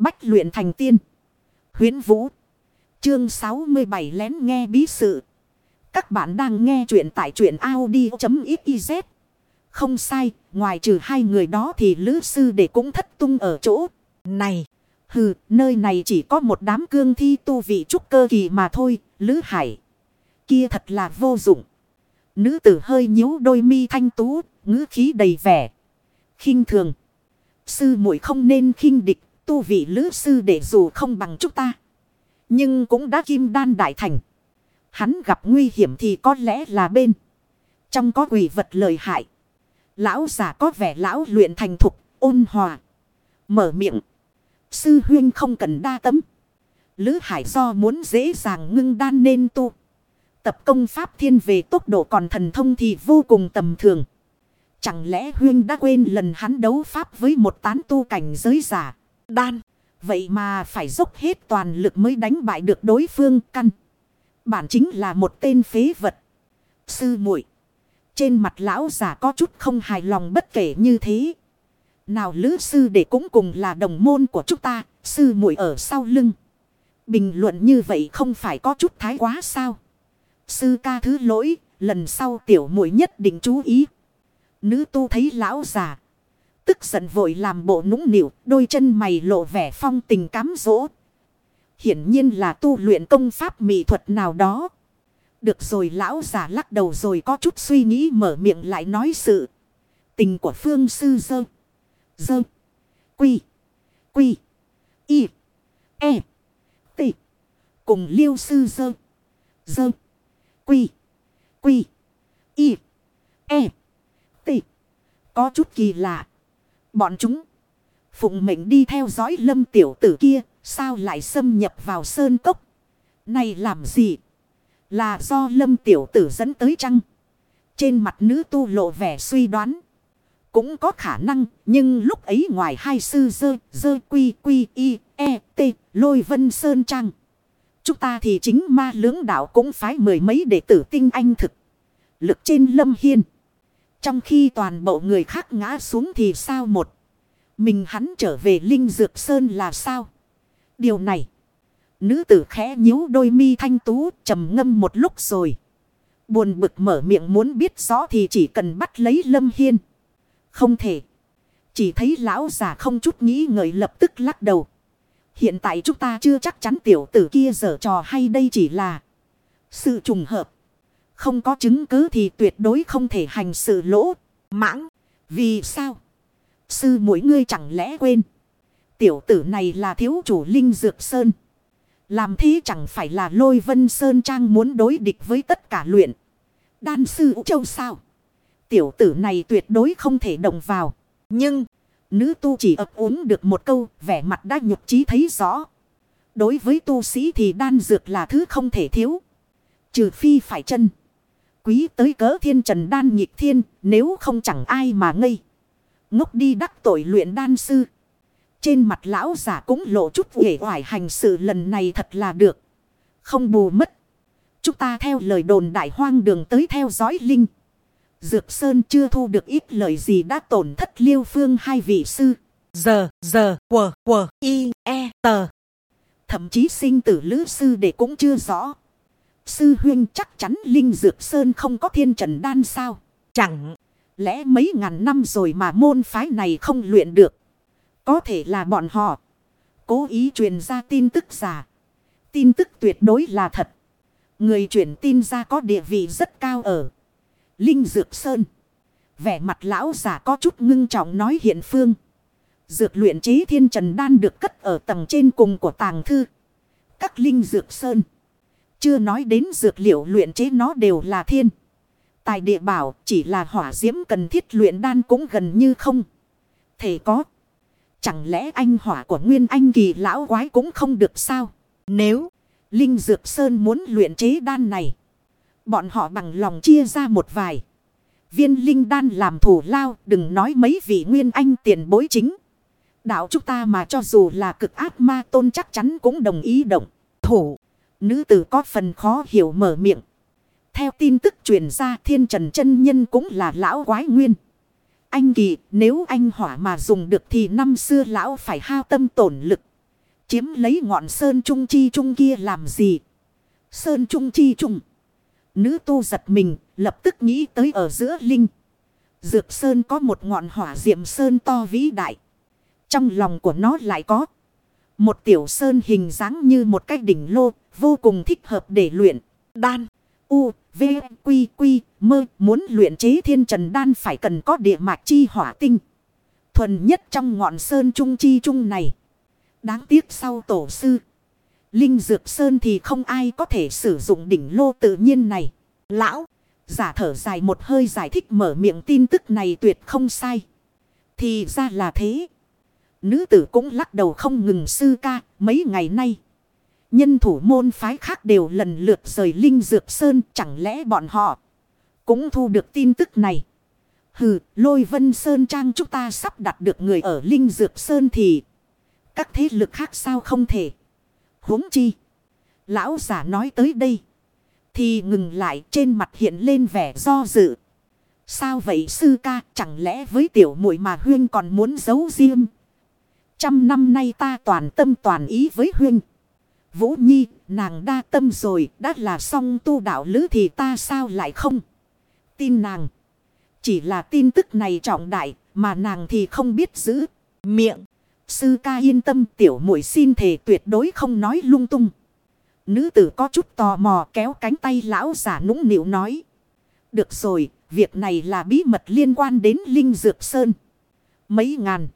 Bách luyện thành tiên. Huyến Vũ. Chương 67 lén nghe bí sự. Các bạn đang nghe truyện tại truyện Audi.xyz. Không sai, ngoài trừ hai người đó thì lữ sư để cũng thất tung ở chỗ. Này, hừ, nơi này chỉ có một đám cương thi tu vị trúc cơ kỳ mà thôi, lữ hải. Kia thật là vô dụng. Nữ tử hơi nhíu đôi mi thanh tú, ngữ khí đầy vẻ. khinh thường. Sư muội không nên khinh địch, tu vị lữ sư để dù không bằng chúng ta. Nhưng cũng đã kim đan đại thành. Hắn gặp nguy hiểm thì có lẽ là bên. Trong có quỷ vật lợi hại. Lão giả có vẻ lão luyện thành thục, ôn hòa. Mở miệng. Sư huyên không cần đa tấm. Lữ hải do muốn dễ dàng ngưng đan nên tu. Tập công pháp thiên về tốc độ còn thần thông thì vô cùng tầm thường. Chẳng lẽ huyên đã quên lần hắn đấu pháp với một tán tu cảnh giới giả. Đan. Vậy mà phải dốc hết toàn lực mới đánh bại được đối phương căn. Bản chính là một tên phế vật. Sư muội, Trên mặt lão giả có chút không hài lòng bất kể như thế. Nào lữ sư để cũng cùng là đồng môn của chúng ta. Sư muội ở sau lưng. Bình luận như vậy không phải có chút thái quá sao. Sư ca thứ lỗi. Lần sau tiểu muội nhất định chú ý. Nữ tu thấy lão già. Tức giận vội làm bộ nũng nịu, đôi chân mày lộ vẻ phong tình cám dỗ. Hiển nhiên là tu luyện công pháp mỹ thuật nào đó. Được rồi lão già lắc đầu rồi có chút suy nghĩ mở miệng lại nói sự. Tình của phương sư dơ. Dơ. Quy. Quy. Y. E. T. Cùng liêu sư dơ. Dơ. Quy. Quy. Y. E. T. Có chút kỳ lạ. Bọn chúng. Phụng mệnh đi theo dõi lâm tiểu tử kia. Sao lại xâm nhập vào sơn cốc. Này làm gì? Là do lâm tiểu tử dẫn tới chăng? Trên mặt nữ tu lộ vẻ suy đoán. Cũng có khả năng. Nhưng lúc ấy ngoài hai sư dơ, dơ quy quy y, e, t, lôi vân sơn trăng. Chúng ta thì chính ma lưỡng đạo cũng phái mười mấy đệ tử tinh anh thực. Lực trên lâm hiên. Trong khi toàn bộ người khác ngã xuống thì sao một. Mình hắn trở về Linh Dược Sơn là sao? Điều này. Nữ tử khẽ nhíu đôi mi thanh tú, trầm ngâm một lúc rồi. Buồn bực mở miệng muốn biết rõ thì chỉ cần bắt lấy Lâm Hiên. Không thể. Chỉ thấy lão già không chút nghĩ ngợi lập tức lắc đầu. Hiện tại chúng ta chưa chắc chắn tiểu tử kia dở trò hay đây chỉ là sự trùng hợp. Không có chứng cứ thì tuyệt đối không thể hành sự lỗ. Mãng. Vì sao? Sư mỗi ngươi chẳng lẽ quên. Tiểu tử này là thiếu chủ Linh Dược Sơn. Làm thế chẳng phải là lôi vân Sơn Trang muốn đối địch với tất cả luyện. Đan sư Ú Châu sao? Tiểu tử này tuyệt đối không thể động vào. Nhưng, nữ tu chỉ ấp uống được một câu, vẻ mặt đã nhục trí thấy rõ. Đối với tu sĩ thì đan dược là thứ không thể thiếu. Trừ phi phải chân quý tới cỡ thiên trần đan nhịp thiên, nếu không chẳng ai mà ngây. Ngốc đi đắc tội luyện đan sư. Trên mặt lão giả cũng lộ chút uể oải hành sự lần này thật là được. Không bù mất. Chúng ta theo lời đồn đại hoang đường tới theo dõi Linh. Dược Sơn chưa thu được ít lời gì đã tổn thất liêu phương hai vị sư. Giờ, giờ, quờ, quờ, y, e, tờ. Thậm chí sinh tử lữ sư để cũng chưa rõ. Sư huyên chắc chắn Linh Dược Sơn không có thiên trần đan sao. Chẳng lẽ mấy ngàn năm rồi mà môn phái này không luyện được. Có thể là bọn họ. Cố ý truyền ra tin tức giả. Tin tức tuyệt đối là thật. Người truyền tin ra có địa vị rất cao ở. Linh Dược Sơn. Vẻ mặt lão giả có chút ngưng trọng nói hiện phương. Dược luyện chế thiên trần đan được cất ở tầng trên cùng của tàng thư. Các Linh Dược Sơn. Chưa nói đến dược liệu luyện chế nó đều là thiên. Tài địa bảo chỉ là hỏa diễm cần thiết luyện đan cũng gần như không. Thể có. Chẳng lẽ anh hỏa của nguyên anh kỳ lão quái cũng không được sao? Nếu Linh Dược Sơn muốn luyện chế đan này. Bọn họ bằng lòng chia ra một vài. Viên linh đan làm thủ lao, đừng nói mấy vị nguyên anh tiền bối chính. Đạo chúng ta mà cho dù là cực ác ma tôn chắc chắn cũng đồng ý động. Thủ. Nữ tử có phần khó hiểu mở miệng. Theo tin tức truyền ra thiên trần chân nhân cũng là lão quái nguyên. Anh kỳ nếu anh hỏa mà dùng được thì năm xưa lão phải hao tâm tổn lực. Chiếm lấy ngọn sơn trung chi trung kia làm gì? Sơn trung chi trung. Nữ tu giật mình, lập tức nghĩ tới ở giữa linh. Dược sơn có một ngọn hỏa diệm sơn to vĩ đại. Trong lòng của nó lại có một tiểu sơn hình dáng như một cái đỉnh lô, vô cùng thích hợp để luyện đan. U, V, Quy, Quy, mơ, muốn luyện chế thiên trần đan phải cần có địa mạch chi hỏa tinh. Thuần nhất trong ngọn sơn trung chi trung này. Đáng tiếc sau tổ sư. Linh Dược Sơn thì không ai có thể sử dụng đỉnh lô tự nhiên này. Lão, giả thở dài một hơi giải thích mở miệng tin tức này tuyệt không sai. Thì ra là thế. Nữ tử cũng lắc đầu không ngừng sư ca mấy ngày nay. Nhân thủ môn phái khác đều lần lượt rời Linh Dược Sơn chẳng lẽ bọn họ cũng thu được tin tức này. Hừ, lôi vân Sơn Trang chúng ta sắp đặt được người ở Linh Dược Sơn thì các thế lực khác sao không thể. huống chi. Lão giả nói tới đây. Thì ngừng lại trên mặt hiện lên vẻ do dự. Sao vậy sư ca chẳng lẽ với tiểu muội mà huyên còn muốn giấu riêng. Trăm năm nay ta toàn tâm toàn ý với huynh Vũ Nhi, nàng đa tâm rồi, đã là song tu đạo lữ thì ta sao lại không? Tin nàng. Chỉ là tin tức này trọng đại, mà nàng thì không biết giữ. Miệng. Sư ca yên tâm tiểu muội xin thề tuyệt đối không nói lung tung. Nữ tử có chút tò mò kéo cánh tay lão giả nũng nịu nói. Được rồi, việc này là bí mật liên quan đến Linh Dược Sơn. Mấy ngàn.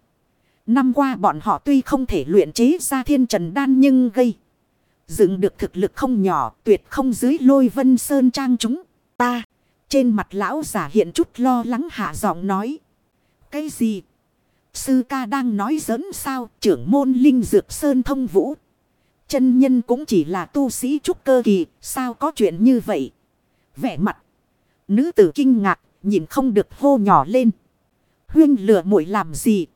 Năm qua bọn họ tuy không thể luyện chế ra thiên trần đan nhưng gây. Dựng được thực lực không nhỏ, tuyệt không dưới lôi vân sơn trang chúng ta. Trên mặt lão giả hiện chút lo lắng hạ giọng nói. Cái gì? Sư ca đang nói giỡn sao trưởng môn linh dược sơn thông vũ. Chân nhân cũng chỉ là tu sĩ trúc cơ kỳ. Sao có chuyện như vậy? Vẻ mặt. Nữ tử kinh ngạc. Nhìn không được hô nhỏ lên. Huyên lửa muội làm gì?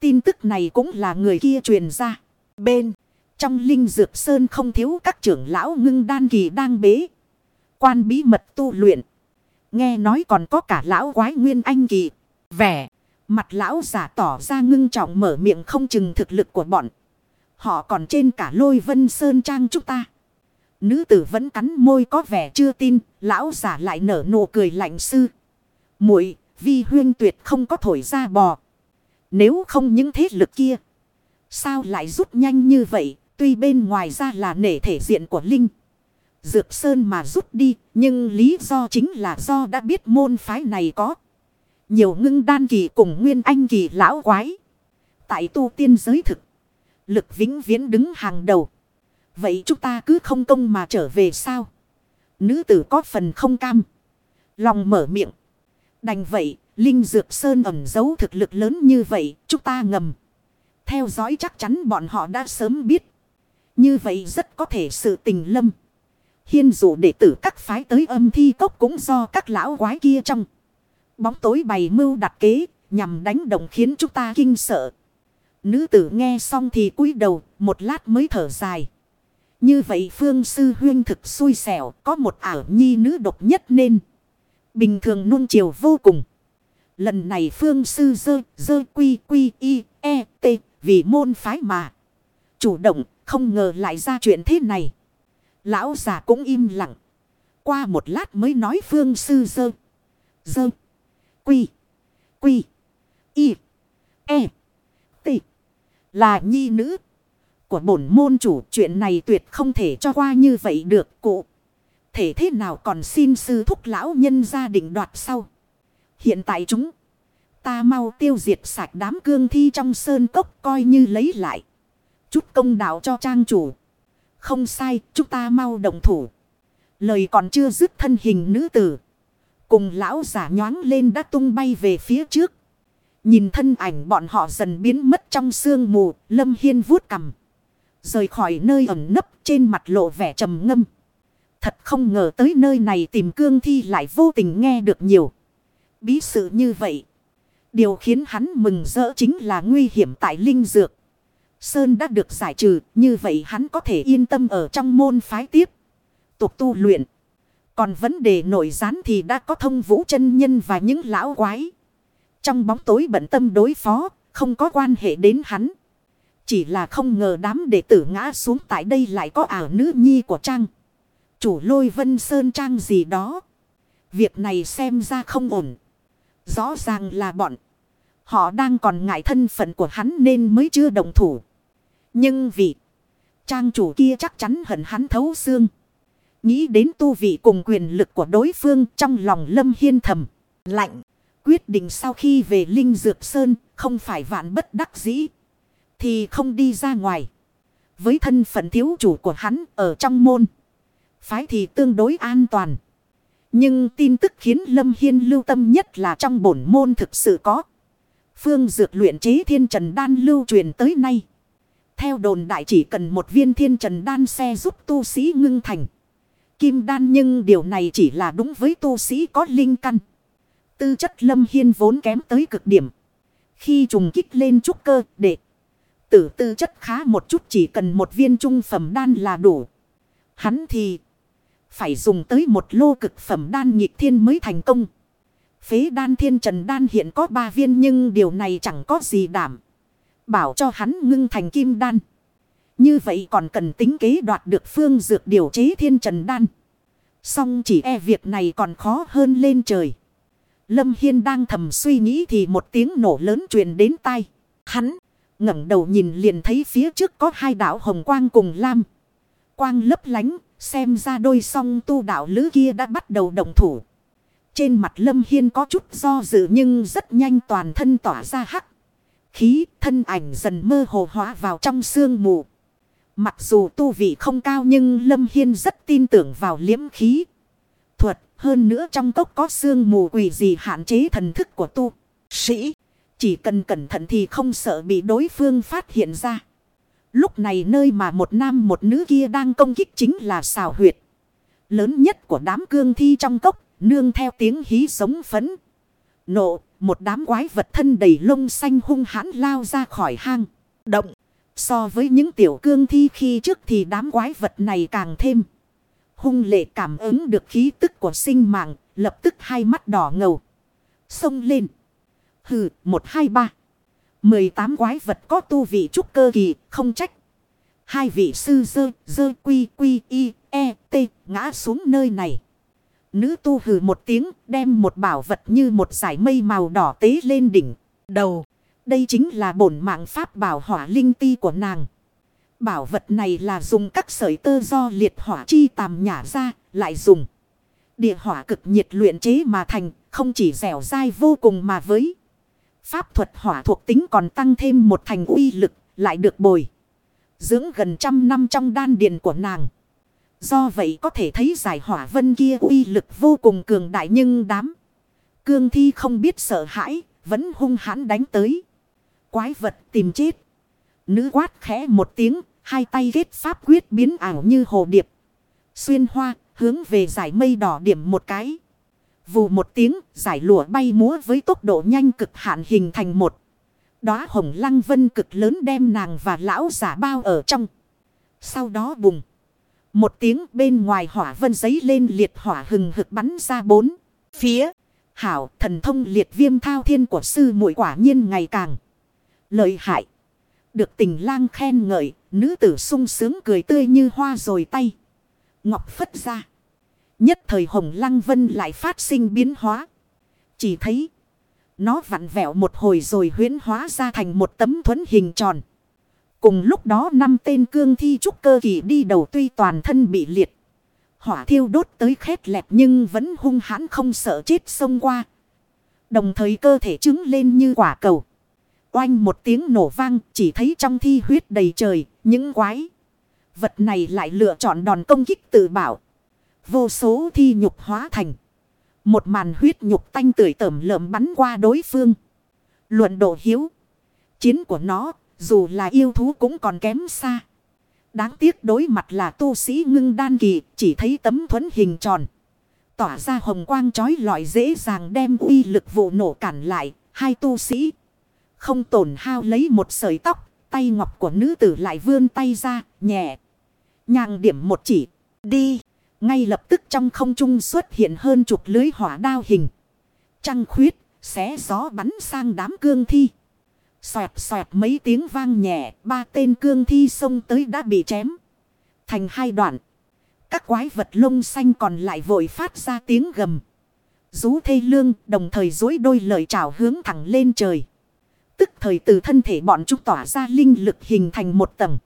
Tin tức này cũng là người kia truyền ra. Bên. Trong linh dược sơn không thiếu các trưởng lão ngưng đan kỳ đang bế. Quan bí mật tu luyện. Nghe nói còn có cả lão quái nguyên anh kỳ. Vẻ. Mặt lão giả tỏ ra ngưng trọng mở miệng không chừng thực lực của bọn. Họ còn trên cả lôi vân sơn trang chúng ta. Nữ tử vẫn cắn môi có vẻ chưa tin. Lão giả lại nở nụ cười lạnh sư. muội, vi huyên tuyệt không có thổi ra bò. Nếu không những thế lực kia. Sao lại rút nhanh như vậy? Tuy bên ngoài ra là nể thể diện của Linh. Dược Sơn mà rút đi. Nhưng lý do chính là do đã biết môn phái này có. Nhiều ngưng đan kỳ cùng nguyên anh kỳ lão quái. Tại tu tiên giới thực. Lực vĩnh viễn đứng hàng đầu. Vậy chúng ta cứ không công mà trở về sao? Nữ tử có phần không cam. Lòng mở miệng. Đành vậy, Linh Dược Sơn ẩn giấu thực lực lớn như vậy, chúng ta ngầm. Theo dõi chắc chắn bọn họ đã sớm biết. Như vậy rất có thể sự tình lâm. Hiên dụ đệ tử các phái tới âm thi cốc cũng do các lão quái kia trong. Bóng tối bày mưu đặt kế, nhằm đánh động khiến chúng ta kinh sợ. Nữ tử nghe xong thì cúi đầu, một lát mới thở dài. Như vậy phương sư huyên thực xui xẻo, có một ảo nhi nữ độc nhất nên. Bình thường nuông chiều vô cùng. Lần này phương sư dơ, dơ quy quy y, e, t, vì môn phái mà. Chủ động, không ngờ lại ra chuyện thế này. Lão già cũng im lặng. Qua một lát mới nói phương sư dơ. Dơ. Quy. Quy. Y. E. T. Là nhi nữ. Của bổn môn chủ chuyện này tuyệt không thể cho qua như vậy được cụ. Thể thế nào còn xin sư thúc lão nhân gia định đoạt sau. Hiện tại chúng. Ta mau tiêu diệt sạch đám cương thi trong sơn cốc coi như lấy lại. Chút công đạo cho trang chủ. Không sai, chúng ta mau đồng thủ. Lời còn chưa dứt thân hình nữ tử. Cùng lão giả nhoáng lên đã tung bay về phía trước. Nhìn thân ảnh bọn họ dần biến mất trong sương mù, Lâm Hiên vuốt cầm. Rời khỏi nơi ẩn nấp trên mặt lộ vẻ trầm ngâm. Thật không ngờ tới nơi này tìm cương thi lại vô tình nghe được nhiều. Bí sự như vậy. Điều khiến hắn mừng rỡ chính là nguy hiểm tại linh dược. Sơn đã được giải trừ, như vậy hắn có thể yên tâm ở trong môn phái tiếp. Tục tu luyện. Còn vấn đề nổi gián thì đã có thông vũ chân nhân và những lão quái. Trong bóng tối bận tâm đối phó, không có quan hệ đến hắn. Chỉ là không ngờ đám đệ tử ngã xuống tại đây lại có ảo nữ nhi của Trang. Chủ lôi vân sơn trang gì đó. Việc này xem ra không ổn. Rõ ràng là bọn. Họ đang còn ngại thân phận của hắn nên mới chưa đồng thủ. Nhưng vì trang chủ kia chắc chắn hận hắn thấu xương. Nghĩ đến tu vị cùng quyền lực của đối phương trong lòng lâm hiên thầm. Lạnh. Quyết định sau khi về Linh Dược Sơn, không phải vạn bất đắc dĩ. Thì không đi ra ngoài. Với thân phận thiếu chủ của hắn ở trong môn. Phái thì tương đối an toàn. Nhưng tin tức khiến Lâm Hiên lưu tâm nhất là trong bổn môn thực sự có. Phương dược luyện chế thiên trần đan lưu truyền tới nay. Theo đồn đại chỉ cần một viên thiên trần đan xe giúp tu sĩ ngưng thành. Kim đan nhưng điều này chỉ là đúng với tu sĩ có linh căn. Tư chất lâm hiên vốn kém tới cực điểm. Khi trùng kích lên trúc cơ để tử tư chất khá một chút chỉ cần một viên trung phẩm đan là đủ. Hắn thì phải dùng tới một lô cực phẩm đan nhịp thiên mới thành công. Phế đan thiên trần đan hiện có ba viên nhưng điều này chẳng có gì đảm. Bảo cho hắn ngưng thành kim đan. Như vậy còn cần tính kế đoạt được phương dược điều chế thiên trần đan. Xong chỉ e việc này còn khó hơn lên trời. Lâm Hiên đang thầm suy nghĩ thì một tiếng nổ lớn truyền đến tai. Hắn ngẩng đầu nhìn liền thấy phía trước có hai đảo hồng quang cùng lam. Quang lấp lánh, xem ra đôi song tu đạo lữ kia đã bắt đầu đồng thủ. Trên mặt Lâm Hiên có chút do dự nhưng rất nhanh toàn thân tỏa ra hắc. Khí, thân ảnh dần mơ hồ hóa vào trong sương mù. Mặc dù tu vị không cao nhưng Lâm Hiên rất tin tưởng vào liếm khí. Thuật, hơn nữa trong cốc có sương mù quỷ gì hạn chế thần thức của tu. Sĩ chỉ cần cẩn thận thì không sợ bị đối phương phát hiện ra. Lúc này nơi mà một nam một nữ kia đang công kích chính là xào huyệt. Lớn nhất của đám cương thi trong cốc, nương theo tiếng hí sống phấn. Nộ, một đám quái vật thân đầy lông xanh hung hãn lao ra khỏi hang. Động, so với những tiểu cương thi khi trước thì đám quái vật này càng thêm. Hung lệ cảm ứng được khí tức của sinh mạng, lập tức hai mắt đỏ ngầu. Xông lên. Hừ, một hai ba. 18 quái vật có tu vị trúc cơ kỳ, không trách. Hai vị sư dơ, dơ quy quy y, e, t, ngã xuống nơi này. Nữ tu hừ một tiếng, đem một bảo vật như một giải mây màu đỏ tế lên đỉnh, đầu. Đây chính là bổn mạng pháp bảo hỏa linh ti của nàng. Bảo vật này là dùng các sợi tơ do liệt hỏa chi tàm nhả ra, lại dùng. Địa hỏa cực nhiệt luyện chế mà thành, không chỉ dẻo dai vô cùng mà với. Pháp thuật hỏa thuộc tính còn tăng thêm một thành uy lực, lại được bồi. Dưỡng gần trăm năm trong đan điền của nàng. Do vậy có thể thấy giải hỏa vân kia uy lực vô cùng cường đại nhưng đám. Cương thi không biết sợ hãi, vẫn hung hãn đánh tới. Quái vật tìm chết. Nữ quát khẽ một tiếng, hai tay kết pháp quyết biến ảo như hồ điệp. Xuyên hoa, hướng về giải mây đỏ điểm một cái. Vù một tiếng, giải lụa bay múa với tốc độ nhanh cực hạn hình thành một. Đóa hồng lăng vân cực lớn đem nàng và lão giả bao ở trong. Sau đó bùng. Một tiếng bên ngoài hỏa vân giấy lên liệt hỏa hừng hực bắn ra bốn. Phía. Hảo thần thông liệt viêm thao thiên của sư muội quả nhiên ngày càng. Lợi hại. Được tình lang khen ngợi. Nữ tử sung sướng cười tươi như hoa rồi tay. Ngọc phất ra. Nhất thời hồng lăng vân lại phát sinh biến hóa. Chỉ thấy. Nó vặn vẹo một hồi rồi huyến hóa ra thành một tấm thuẫn hình tròn. Cùng lúc đó năm tên cương thi trúc cơ kỳ đi đầu tuy toàn thân bị liệt. Hỏa thiêu đốt tới khét lẹt nhưng vẫn hung hãn không sợ chết xông qua. Đồng thời cơ thể trứng lên như quả cầu. Oanh một tiếng nổ vang, chỉ thấy trong thi huyết đầy trời, những quái. Vật này lại lựa chọn đòn công kích tự bảo. Vô số thi nhục hóa thành. Một màn huyết nhục tanh tưởi tẩm lợm bắn qua đối phương. Luận độ hiếu. Chiến của nó, dù là yêu thú cũng còn kém xa. Đáng tiếc đối mặt là tu sĩ ngưng đan kỳ, chỉ thấy tấm thuẫn hình tròn. Tỏa ra hồng quang trói lọi dễ dàng đem uy lực vụ nổ cản lại, hai tu sĩ. Không tổn hao lấy một sợi tóc, tay ngọc của nữ tử lại vươn tay ra, nhẹ. Nhàng điểm một chỉ, đi. Ngay lập tức trong không trung xuất hiện hơn chục lưới hỏa đao hình. Trăng khuyết, xé gió bắn sang đám cương thi. Xoẹt xoẹt mấy tiếng vang nhẹ, ba tên cương thi xông tới đã bị chém. Thành hai đoạn. Các quái vật lông xanh còn lại vội phát ra tiếng gầm. Rú thê lương đồng thời dối đôi lời chào hướng thẳng lên trời. Tức thời từ thân thể bọn chúng tỏa ra linh lực hình thành một tầng.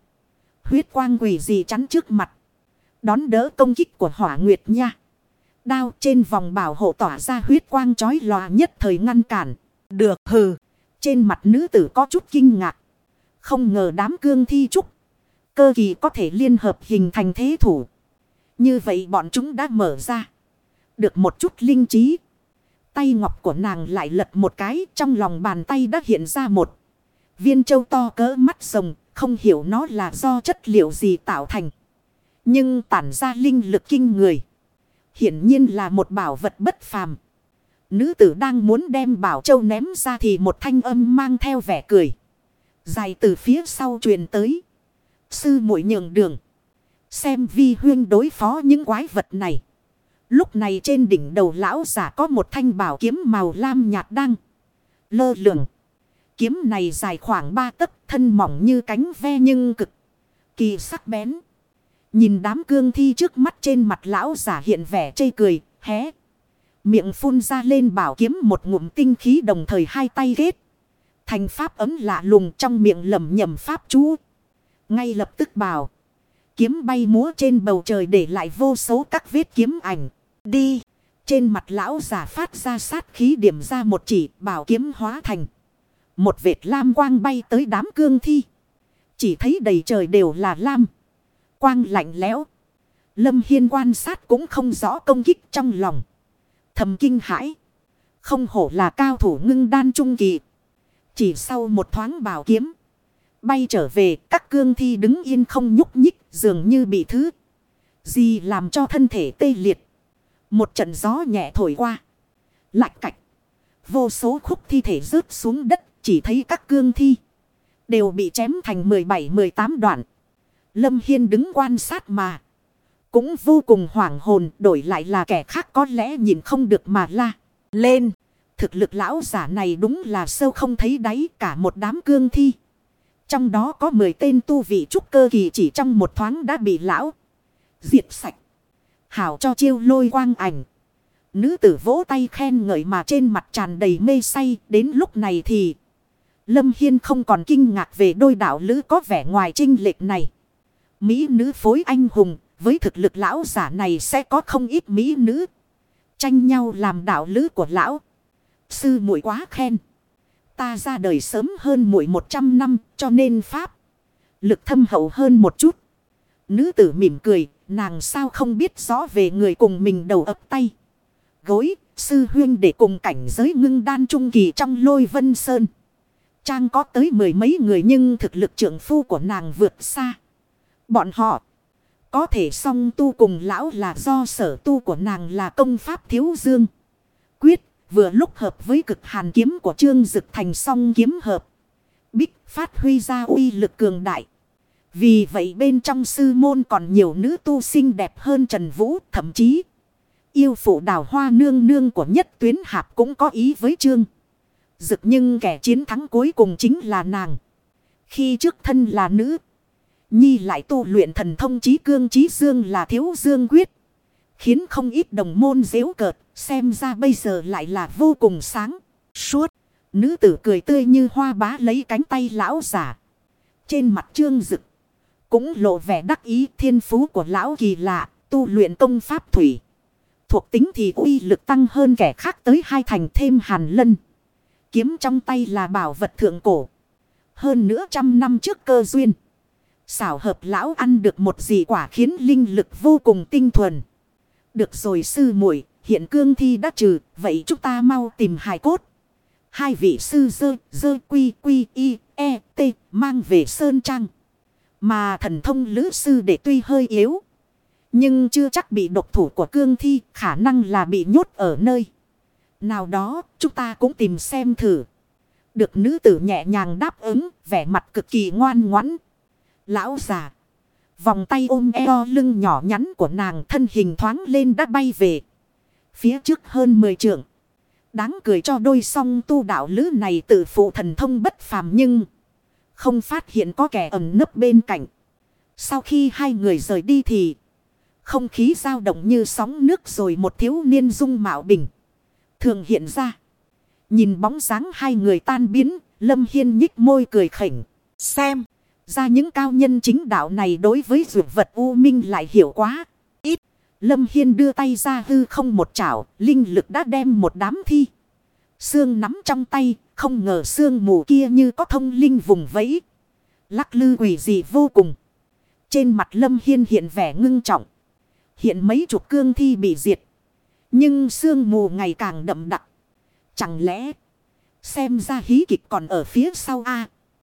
Huyết quang quỷ dị chắn trước mặt. Đón đỡ công kích của hỏa nguyệt nha. Đao trên vòng bảo hộ tỏa ra huyết quang chói lòa nhất thời ngăn cản. Được, hừ. Trên mặt nữ tử có chút kinh ngạc. Không ngờ đám cương thi trúc. Cơ kỳ có thể liên hợp hình thành thế thủ. Như vậy bọn chúng đã mở ra. Được một chút linh trí. Tay ngọc của nàng lại lật một cái. Trong lòng bàn tay đã hiện ra một. Viên châu to cỡ mắt rồng. Không hiểu nó là do chất liệu gì tạo thành. Nhưng tản ra linh lực kinh người. Hiển nhiên là một bảo vật bất phàm. Nữ tử đang muốn đem bảo châu ném ra thì một thanh âm mang theo vẻ cười. Dài từ phía sau truyền tới. Sư muội nhường đường. Xem vi huyên đối phó những quái vật này. Lúc này trên đỉnh đầu lão giả có một thanh bảo kiếm màu lam nhạt đang lơ lửng. Kiếm này dài khoảng ba tấc, thân mỏng như cánh ve nhưng cực kỳ sắc bén. Nhìn đám cương thi trước mắt trên mặt lão giả hiện vẻ chây cười, hé. Miệng phun ra lên bảo kiếm một ngụm tinh khí đồng thời hai tay ghét. Thành pháp ấm lạ lùng trong miệng lầm nhầm pháp chú. Ngay lập tức bảo. Kiếm bay múa trên bầu trời để lại vô số các vết kiếm ảnh. Đi. Trên mặt lão giả phát ra sát khí điểm ra một chỉ bảo kiếm hóa thành. Một vệt lam quang bay tới đám cương thi. Chỉ thấy đầy trời đều là lam. Quang lạnh lẽo. Lâm Hiên quan sát cũng không rõ công kích trong lòng. Thầm kinh hãi. Không hổ là cao thủ ngưng đan trung kỳ. Chỉ sau một thoáng bảo kiếm. Bay trở về, các cương thi đứng yên không nhúc nhích, dường như bị thứ. Gì làm cho thân thể tê liệt. Một trận gió nhẹ thổi qua. Lạch cạch. Vô số khúc thi thể rớt xuống đất, chỉ thấy các cương thi. Đều bị chém thành 17-18 đoạn. Lâm Hiên đứng quan sát mà. Cũng vô cùng hoảng hồn, đổi lại là kẻ khác có lẽ nhìn không được mà la. Lên. Thực lực lão giả này đúng là sâu không thấy đáy cả một đám cương thi. Trong đó có 10 tên tu vị trúc cơ kỳ chỉ trong một thoáng đã bị lão. Diệt sạch. Hảo cho chiêu lôi quang ảnh. Nữ tử vỗ tay khen ngợi mà trên mặt tràn đầy mê say. Đến lúc này thì. Lâm Hiên không còn kinh ngạc về đôi đạo lữ có vẻ ngoài trinh lệch này. Mỹ nữ phối anh hùng. Với thực lực lão giả này sẽ có không ít Mỹ nữ. Tranh nhau làm đạo lữ của lão. Sư muội quá khen. Ta ra đời sớm hơn muội 100 năm, cho nên Pháp. Lực thâm hậu hơn một chút. Nữ tử mỉm cười. Nàng sao không biết rõ về người cùng mình đầu ấp tay. Gối. Sư huyên để cùng cảnh giới ngưng đan trung kỳ trong lôi vân sơn. Trang có tới mười mấy người nhưng thực lực trưởng phu của nàng vượt xa. Bọn họ. Có thể song tu cùng lão là do sở tu của nàng là công pháp thiếu dương. Quyết, vừa lúc hợp với cực hàn kiếm của trương dực thành song kiếm hợp. Bích phát huy ra uy lực cường đại. Vì vậy bên trong sư môn còn nhiều nữ tu xinh đẹp hơn Trần Vũ, thậm chí. Yêu phụ đào hoa nương nương của nhất tuyến hạp cũng có ý với trương. Dực nhưng kẻ chiến thắng cuối cùng chính là nàng. Khi trước thân là nữ. Nhi lại tu luyện thần thông trí cương trí dương là thiếu dương quyết. Khiến không ít đồng môn dễu cợt. Xem ra bây giờ lại là vô cùng sáng. Suốt. Nữ tử cười tươi như hoa bá lấy cánh tay lão giả. Trên mặt trương rực. Cũng lộ vẻ đắc ý thiên phú của lão kỳ lạ. Tu luyện công pháp thủy. Thuộc tính thì uy lực tăng hơn kẻ khác tới hai thành thêm hàn lân. Kiếm trong tay là bảo vật thượng cổ. Hơn nữa trăm năm trước cơ duyên. Xảo hợp lão ăn được một dị quả khiến linh lực vô cùng tinh thuần. Được rồi sư muội hiện cương thi đã trừ, vậy chúng ta mau tìm hài cốt. Hai vị sư dơ, dơ quy quy y, e, t, mang về Sơn Trang. Mà thần thông lữ sư để tuy hơi yếu. Nhưng chưa chắc bị độc thủ của cương thi, khả năng là bị nhốt ở nơi. Nào đó, chúng ta cũng tìm xem thử. Được nữ tử nhẹ nhàng đáp ứng, vẻ mặt cực kỳ ngoan ngoãn. Lão già. Vòng tay ôm eo lưng nhỏ nhắn của nàng thân hình thoáng lên đã bay về. Phía trước hơn 10 trượng. Đáng cười cho đôi song tu đạo lữ này tự phụ thần thông bất phàm nhưng không phát hiện có kẻ ẩn nấp bên cạnh. Sau khi hai người rời đi thì không khí dao động như sóng nước rồi một thiếu niên dung mạo bình. Thường hiện ra. Nhìn bóng dáng hai người tan biến, Lâm Hiên nhích môi cười khỉnh. Xem, ra những cao nhân chính đạo này đối với dược vật U Minh lại hiểu quá. Ít, Lâm Hiên đưa tay ra hư không một chảo, linh lực đã đem một đám thi. Sương nắm trong tay, không ngờ sương mù kia như có thông linh vùng vẫy. Lắc lư quỷ dị vô cùng. Trên mặt Lâm Hiên hiện vẻ ngưng trọng. Hiện mấy chục cương thi bị diệt. Nhưng sương mù ngày càng đậm đặc. Chẳng lẽ xem ra hí kịch còn ở phía sau a